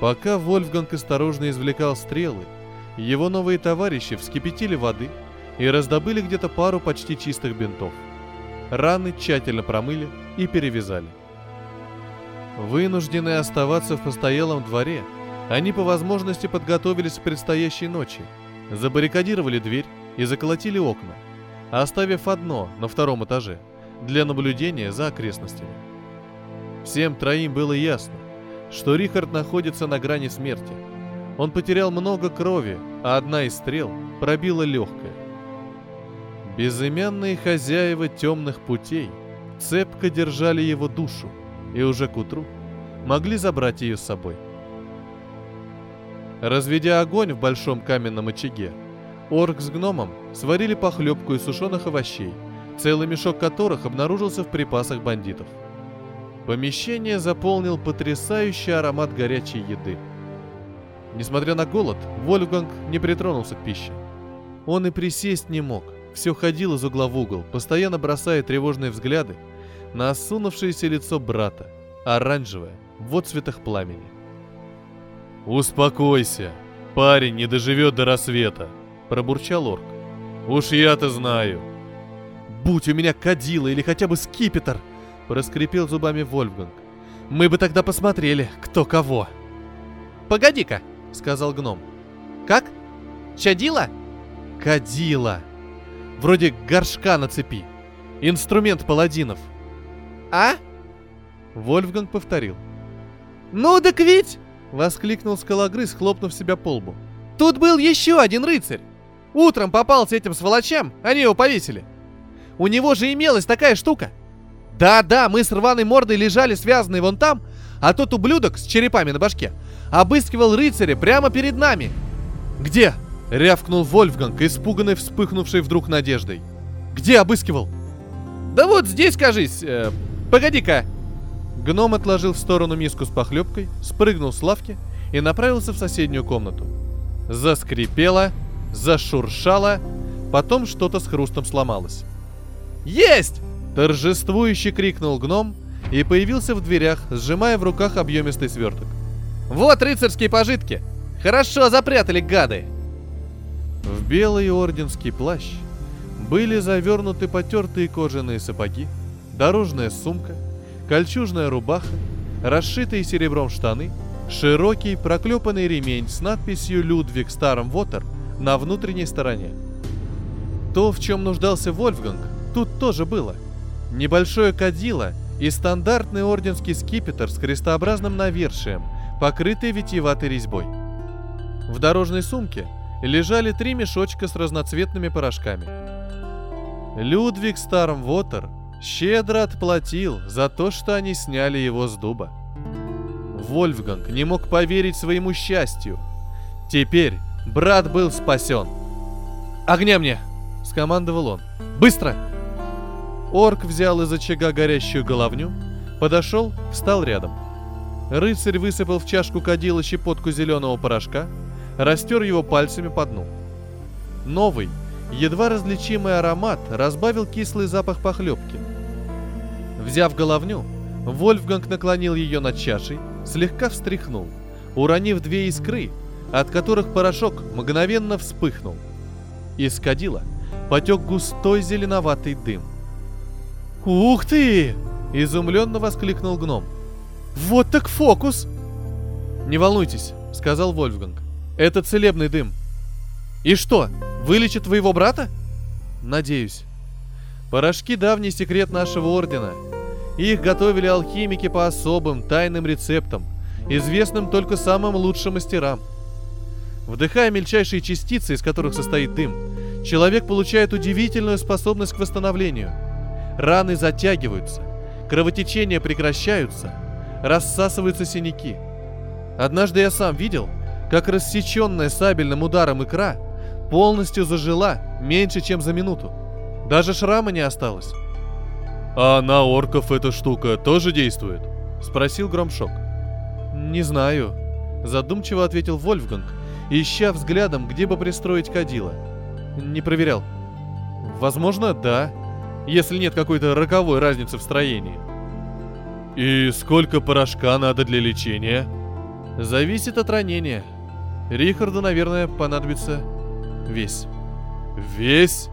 Пока Вольфганг осторожно извлекал стрелы, его новые товарищи вскипятили воды и раздобыли где-то пару почти чистых бинтов. Раны тщательно промыли и перевязали. Вынужденные оставаться в постоялом дворе, они по возможности подготовились к предстоящей ночи, забаррикадировали дверь и заколотили окна, оставив одно на втором этаже для наблюдения за окрестностями. Всем троим было ясно, что Рихард находится на грани смерти. Он потерял много крови, а одна из стрел пробила легкое. Безымянные хозяева темных путей цепко держали его душу и уже к утру могли забрать ее с собой. Разведя огонь в большом каменном очаге, орк с гномом сварили похлебку из сушеных овощей, целый мешок которых обнаружился в припасах бандитов. Помещение заполнил потрясающий аромат горячей еды. Несмотря на голод, Вольфганг не притронулся к пище. Он и присесть не мог, все ходил из угла в угол, постоянно бросая тревожные взгляды на осунувшееся лицо брата, оранжевое, в отцветах пламени. «Успокойся, парень не доживет до рассвета», — пробурчал орк. «Уж я-то знаю». «Будь у меня кадила или хотя бы скипетр!» — проскрипел зубами Вольфганг. «Мы бы тогда посмотрели, кто кого!» «Погоди-ка!» — сказал гном. «Как? Чадила?» «Кадила!» Вроде горшка на цепи. Инструмент паладинов. «А?» Вольфганг повторил. «Ну так ведь!» — воскликнул скалогрыз, хлопнув себя по лбу. «Тут был еще один рыцарь! Утром попался этим сволочам, они его повесили. У него же имелась такая штука. Да-да, мы с рваной мордой лежали связанные вон там, а тот ублюдок с черепами на башке обыскивал рыцаря прямо перед нами. «Где?» — рявкнул Вольфганг, испуганный вспыхнувшей вдруг надеждой. «Где обыскивал?» «Да вот здесь, кажись. Э, погоди-ка!» Гном отложил в сторону миску с похлебкой, спрыгнул с лавки и направился в соседнюю комнату. Заскрипело, зашуршало, потом что-то с хрустом сломалось. «Есть!» — торжествующе крикнул гном и появился в дверях, сжимая в руках объемистый сверток. «Вот рыцарские пожитки! Хорошо запрятали, гады!» В белый орденский плащ были завернуты потертые кожаные сапоги, дорожная сумка — кольчужная рубаха, расшитые серебром штаны, широкий проклепанный ремень с надписью «Людвиг Старом Вотер» на внутренней стороне. То, в чем нуждался Вольфганг, тут тоже было. Небольшое кадило и стандартный орденский скипетр с крестообразным навершием, покрытый витиеватой резьбой. В дорожной сумке лежали три мешочка с разноцветными порошками. Людвиг Старом Вотер щедро отплатил за то, что они сняли его с дуба. Вольфганг не мог поверить своему счастью. Теперь брат был спасен. «Огня мне!» — скомандовал он. «Быстро!» Орк взял из очага горящую головню, подошел, встал рядом. Рыцарь высыпал в чашку кадила щепотку зеленого порошка, растер его пальцами по дну. Новый, едва различимый аромат разбавил кислый запах похлебки — Взяв головню, Вольфганг наклонил ее над чашей, слегка встряхнул, уронив две искры, от которых порошок мгновенно вспыхнул. Из кадила потек густой зеленоватый дым. «Ух ты!» — изумленно воскликнул гном. «Вот так фокус!» «Не волнуйтесь», — сказал Вольфганг. «Это целебный дым». «И что, вылечит твоего брата?» «Надеюсь». Порошки — давний секрет нашего ордена. Их готовили алхимики по особым, тайным рецептам, известным только самым лучшим мастерам. Вдыхая мельчайшие частицы, из которых состоит дым, человек получает удивительную способность к восстановлению. Раны затягиваются, кровотечения прекращаются, рассасываются синяки. Однажды я сам видел, как рассеченная сабельным ударом икра полностью зажила меньше, чем за минуту. Даже шрама не осталось. «А на орков эта штука тоже действует?» — спросил Громшок. «Не знаю», — задумчиво ответил Вольфганг, ища взглядом, где бы пристроить кадила. «Не проверял». «Возможно, да, если нет какой-то роковой разницы в строении». «И сколько порошка надо для лечения?» Зависит от ранения. Рихарду, наверное, понадобится весь. Весь?